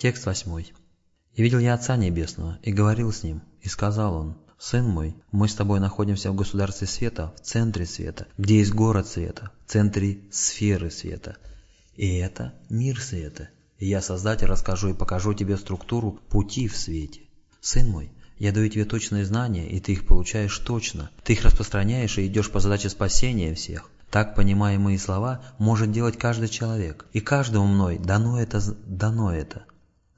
Текст восьмой. «И видел я Отца Небесного, и говорил с Ним, и сказал Он, «Сын мой, мы с тобой находимся в государстве света, в центре света, где есть город света, в центре сферы света. И это мир света. И я, Создатель, расскажу и покажу тебе структуру пути в свете. Сын мой, я даю тебе точные знания, и ты их получаешь точно. Ты их распространяешь и идешь по задаче спасения всех. Так понимаемые слова может делать каждый человек. И каждому мной дано это, дано это.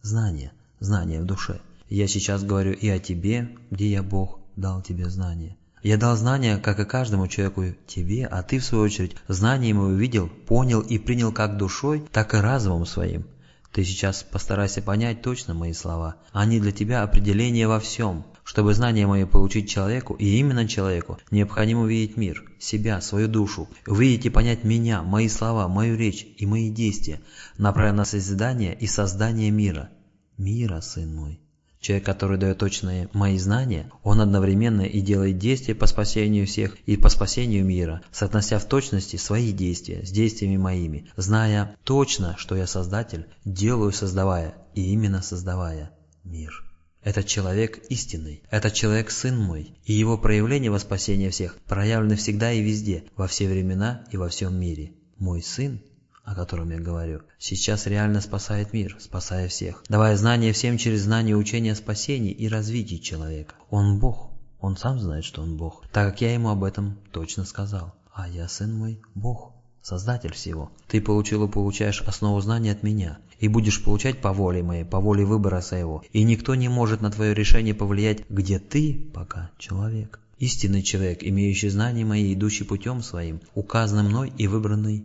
Знание, знание в душе. Я сейчас говорю и о тебе, где я Бог дал тебе знания. Я дал знания, как и каждому человеку тебе, а ты, в свою очередь, знанием его увидел, понял и принял как душой, так и разумом своим. Ты сейчас постарайся понять точно мои слова. Они для тебя определение во всем. Чтобы знания мои получить человеку, и именно человеку, необходимо увидеть мир, себя, свою душу, увидеть и понять меня, мои слова, мою речь и мои действия, направленные на созидание и создание мира. Мира, сын мой. Человек, который дает точные мои знания, он одновременно и делает действия по спасению всех и по спасению мира, соотнося в точности свои действия с действиями моими, зная точно, что я Создатель, делаю создавая, и именно создавая мир. Этот человек истинный, этот человек Сын мой, и его проявление во спасение всех проявлены всегда и везде, во все времена и во всем мире. Мой Сын о котором я говорю, сейчас реально спасает мир, спасая всех, давая знания всем через знание учения о спасении и развитии человека. Он Бог, он сам знает, что он Бог, так как я ему об этом точно сказал. А я, сын мой, Бог, Создатель всего. Ты получил и получаешь основу знаний от меня, и будешь получать по воле моей, по воле выбора своего, и никто не может на твое решение повлиять, где ты пока человек. Истинный человек, имеющий знания мои, идущий путем своим, указанным мной и выбранный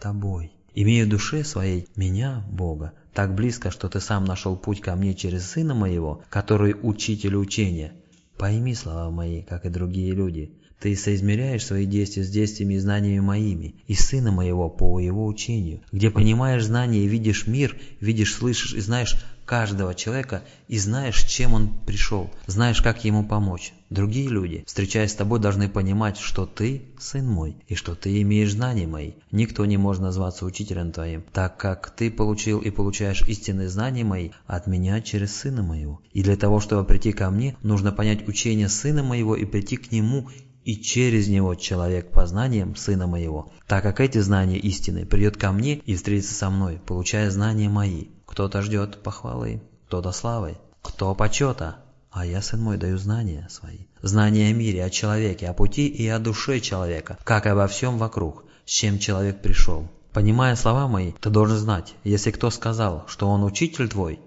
тобой. Имею душе своей меня, Бога, так близко, что ты сам нашел путь ко мне через Сына моего, который учитель учения. Пойми слова мои, как и другие люди. Ты соизмеряешь свои действия с действиями и знаниями моими, и Сына моего по его учению, где понимаешь знания и видишь мир, видишь, слышишь и знаешь каждого человека и знаешь, чем он пришел, знаешь, как ему помочь. Другие люди, встречаясь с тобой, должны понимать, что ты сын мой, и что ты имеешь знания мои. Никто не может назваться учителем твоим, так как ты получил и получаешь истинные знания мои от меня через сына моего. И для того, чтобы прийти ко мне, нужно понять учение сына моего и прийти к нему и через него человек познанием Сына Моего, так как эти знания истины придет ко мне и встретится со мной, получая знания мои. Кто-то ждет похвалы, кто-то славы, кто почета, а я, сын мой, даю знания свои. Знания о мире, о человеке, о пути и о душе человека, как и обо всем вокруг, с чем человек пришел. Понимая слова мои, ты должен знать, если кто сказал, что он учитель твой,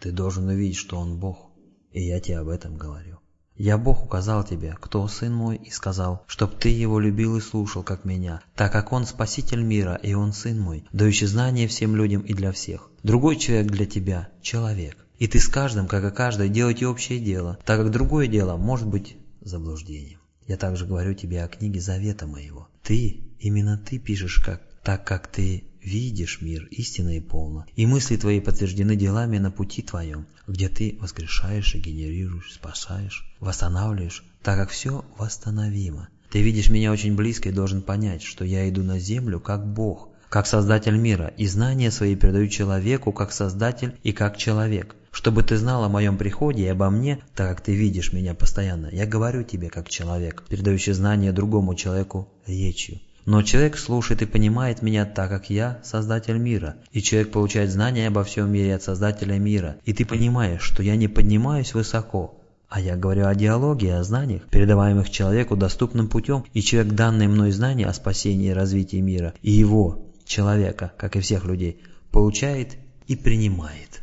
ты должен увидеть, что он Бог. И я тебе об этом говорю. Я Бог указал тебе, кто сын мой, и сказал, чтоб ты его любил и слушал, как меня, так как он спаситель мира, и он сын мой, дающий знания всем людям и для всех. Другой человек для тебя – человек. И ты с каждым, как и каждый, делайте общее дело, так как другое дело может быть заблуждением. Я также говорю тебе о книге Завета моего. Ты, именно ты пишешь, как, так как ты видишь мир истинно и полно, и мысли твои подтверждены делами на пути твоем, где ты воскрешаешь и генерируешь, спасаешь, восстанавливаешь, так как все восстановимо. Ты видишь меня очень близко и должен понять, что я иду на землю как Бог, как Создатель мира, и знания свои передаю человеку как Создатель и как человек. Чтобы ты знал о моем приходе и обо мне, так как ты видишь меня постоянно, я говорю тебе как человек, передающий знания другому человеку речью. Но человек слушает и понимает меня так, как я – Создатель мира. И человек получает знания обо всем мире от Создателя мира. И ты понимаешь, что я не поднимаюсь высоко, а я говорю о диалоге о знаниях, передаваемых человеку доступным путем, и человек данные мной знания о спасении и развитии мира, и его, человека, как и всех людей, получает и принимает.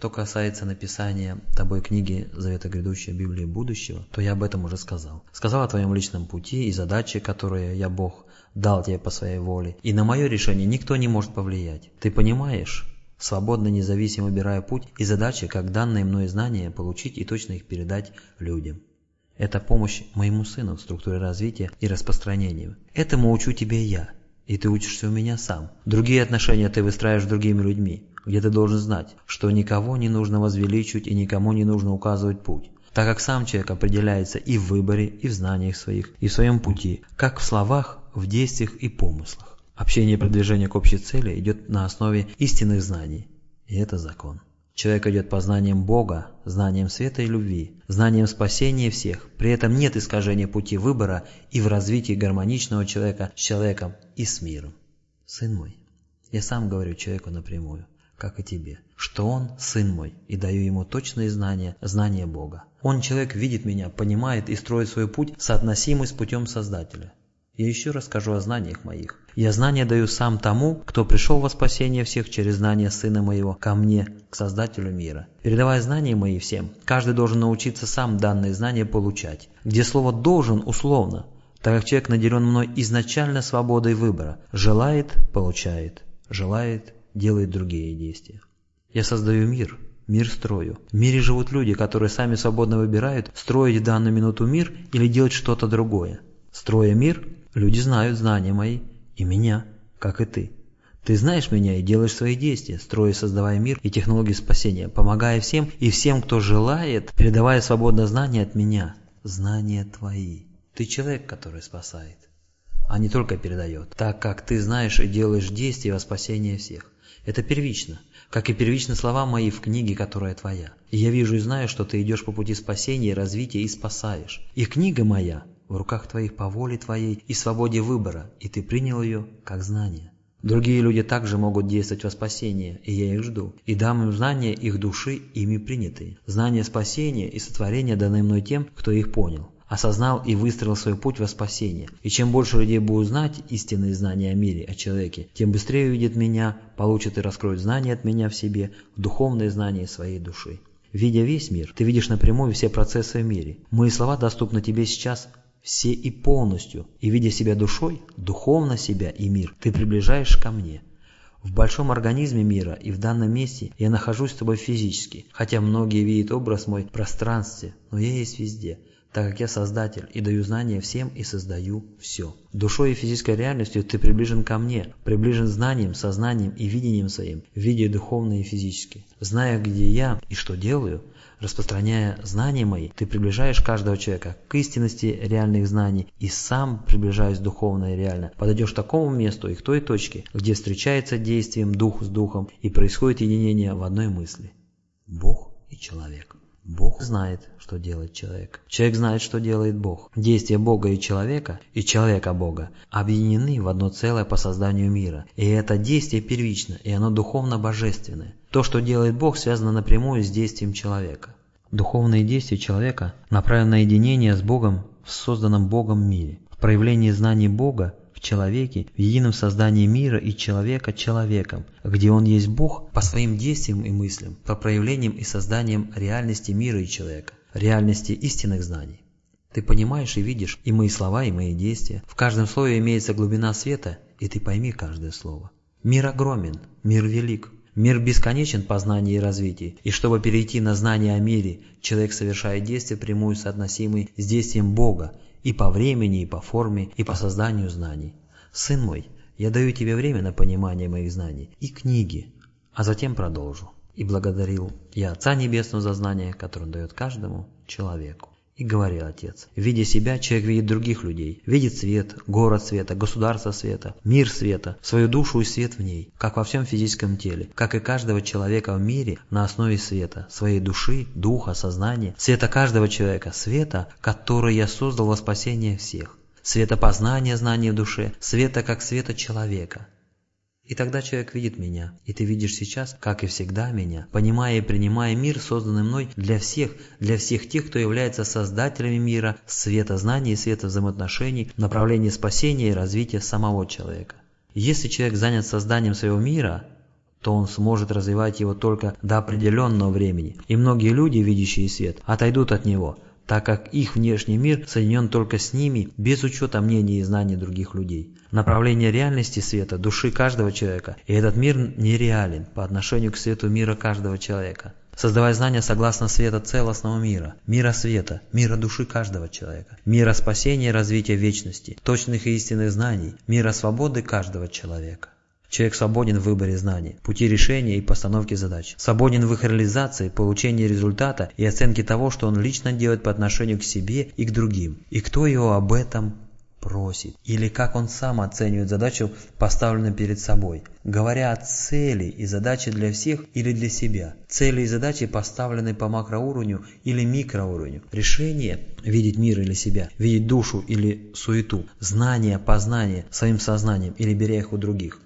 Что касается написания тобой книги Завета Грядущего Библии Будущего, то я об этом уже сказал. Сказал о твоем личном пути и задаче, которые я, Бог, дал тебе по своей воле. И на мое решение никто не может повлиять. Ты понимаешь? Свободно, независимо выбирая путь и задачи, как данные мной знания получить и точно их передать людям. Это помощь моему сыну в структуре развития и распространению. Этому учу тебе я, и ты учишься у меня сам. Другие отношения ты выстраиваешь с другими людьми, где ты должен знать, что никого не нужно возвеличивать и никому не нужно указывать путь так как сам человек определяется и в выборе, и в знаниях своих, и в своем пути, как в словах, в действиях и помыслах. Общение и продвижение к общей цели идет на основе истинных знаний, и это закон. Человек идет по знаниям Бога, знанием света и любви, знанием спасения всех. При этом нет искажения пути выбора и в развитии гармоничного человека с человеком и с миром. Сын мой, я сам говорю человеку напрямую, как и тебе, что он сын мой, и даю ему точные знания, знания Бога. Он, человек, видит меня, понимает и строит свой путь, соотносимый с путем Создателя. Я еще расскажу о знаниях моих. Я знания даю сам тому, кто пришел во спасение всех через знание Сына Моего ко мне, к Создателю мира. Передавая знания мои всем, каждый должен научиться сам данные знания получать. Где слово «должен» условно, так как человек наделен мной изначально свободой выбора. Желает – получает, желает – делает другие действия. Я создаю мир, мир строю. В мире живут люди, которые сами свободно выбирают, строить в данную минуту мир или делать что-то другое. Строя мир, Люди знают знания мои и меня, как и ты. Ты знаешь меня и делаешь свои действия, строя и создавая мир и технологии спасения, помогая всем и всем, кто желает, передавая свободное знание от меня. Знания твои. Ты человек, который спасает, а не только передает, так как ты знаешь и делаешь действия во спасение всех. Это первично, как и первичны слова мои в книге, которая твоя. И я вижу и знаю, что ты идешь по пути спасения, развития и спасаешь. И книга моя в руках твоих по воле твоей и свободе выбора, и ты принял ее как знание. Другие люди также могут действовать во спасение, и я их жду, и дам им знания их души, ими принятые. Знания спасения и сотворения даны мной тем, кто их понял, осознал и выстроил свой путь во спасение. И чем больше людей будут знать истинные знания о мире, о человеке, тем быстрее увидят меня, получат и раскроют знания от меня в себе, духовные знания своей души. Видя весь мир, ты видишь напрямую все процессы в мире. Мои слова доступны тебе сейчас все и полностью, и видя себя душой, духовно себя и мир, ты приближаешь ко мне. В большом организме мира и в данном месте я нахожусь с тобой физически, хотя многие видят образ мой в пространстве, но я есть везде, так как я создатель и даю знания всем и создаю все. Душой и физической реальностью ты приближен ко мне, приближен знанием, сознанием и видением своим, видя духовно и физически. Зная, где я и что делаю, Распространяя знания мои, ты приближаешь каждого человека к истинности реальных знаний и сам, приближаясь духовно и реально, подойдешь к такому месту и к той точке, где встречается действием дух с духом и происходит единение в одной мысли. Бог и человек. Бог знает, что делает человек. Человек знает, что делает Бог. Действия Бога и человека, и человека Бога, объединены в одно целое по созданию мира. И это действие первично, и оно духовно-божественное. То, что делает Бог, связано напрямую с действием человека. Духовные действия человека направлены на единение с Богом в созданном Богом мире. В проявлении знаний Бога человеке, в едином создании мира и человека человеком, где он есть Бог по своим действиям и мыслям, по проявлениям и созданиям реальности мира и человека, реальности истинных знаний. Ты понимаешь и видишь и мои слова, и мои действия. В каждом слове имеется глубина света, и ты пойми каждое слово. Мир огромен, мир велик, Мир бесконечен по знанию и развитию, и чтобы перейти на знание о мире, человек совершает действия, прямую соотносимые с действием Бога, и по времени, и по форме, и по созданию знаний. Сын мой, я даю тебе время на понимание моих знаний и книги, а затем продолжу. И благодарил я Отца Небесного за знание, которое он дает каждому человеку. И говорил Отец, видя себя, человек видит других людей, видит свет, город света, государство света, мир света, свою душу и свет в ней, как во всем физическом теле, как и каждого человека в мире на основе света, своей души, духа, сознания, света каждого человека, света, который я создал во спасение всех, света познания, знания в душе, света как света человека, и тогда человек видит меня, и ты видишь сейчас, как и всегда меня, понимая и принимая мир, созданный мной для всех, для всех тех, кто является создателями мира, света знаний и света взаимоотношений, направления спасения и развития самого человека. Если человек занят созданием своего мира, то он сможет развивать его только до определенного времени, и многие люди, видящие свет, отойдут от него – так как их внешний мир соединен только с ними, без учета мнений и знаний других людей. Направление реальности света, души каждого человека, и этот мир нереален по отношению к свету мира каждого человека. Создавая знания согласно света целостного мира, мира света, мира души каждого человека, мира спасения и развития вечности, точных и истинных знаний, мира свободы каждого человека. Человек свободен в выборе знаний, пути решения и постановки задач. Свободен в их реализации, получении результата и оценке того, что он лично делает по отношению к себе и к другим. И кто его об этом просит, или как он сам оценивает задачу, поставленную перед собой, говоря о цели и задаче для всех или для себя. Цели и задачи поставлены по макроуровню или микроуровню. Решение – видеть мир или себя, видеть душу или суету, знание, познание своим сознанием или беря их у других.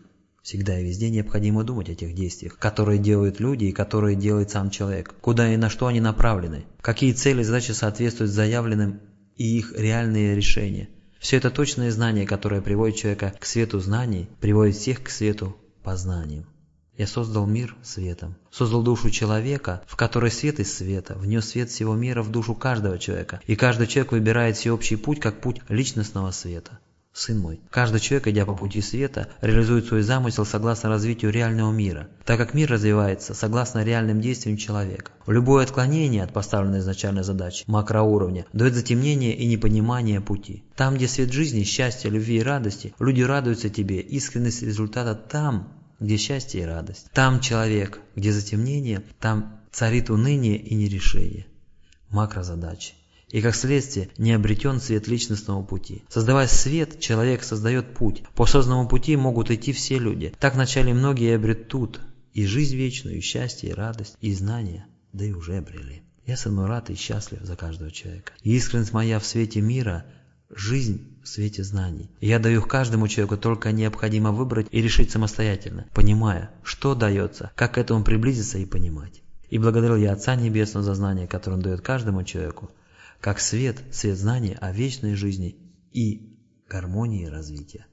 Всегда и везде необходимо думать о тех действиях, которые делают люди и которые делает сам человек, куда и на что они направлены, какие цели и задачи соответствуют заявленным и их реальные решения. Все это точное знание, которое приводит человека к свету знаний, приводит всех к свету познанием. Я создал мир светом, создал душу человека, в которой свет из света, внес свет всего мира в душу каждого человека, и каждый человек выбирает всеобщий путь как путь личностного света. Сын мой, каждый человек, идя по пути света, реализует свой замысел согласно развитию реального мира, так как мир развивается согласно реальным действиям человека. Любое отклонение от поставленной изначальной задачи макроуровня дает затемнение и непонимание пути. Там, где свет жизни, счастья, любви и радости, люди радуются тебе, искренность результата там, где счастье и радость. Там человек, где затемнение, там царит уныние и нерешение. Макрозадачи и как следствие не обретен свет личностного пути. Создавая свет, человек создает путь. По созданному пути могут идти все люди. Так вначале многие обретут и жизнь вечную, и счастье, и радость, и знания, да и уже обрели. Я самый рад и счастлив за каждого человека. И искренность моя в свете мира – жизнь в свете знаний. Я даю каждому человеку только необходимо выбрать и решить самостоятельно, понимая, что дается, как к этому приблизиться и понимать. И благодарил я Отца Небесного за знание, которое Он дает каждому человеку, как свет, свет знания о вечной жизни и гармонии развития.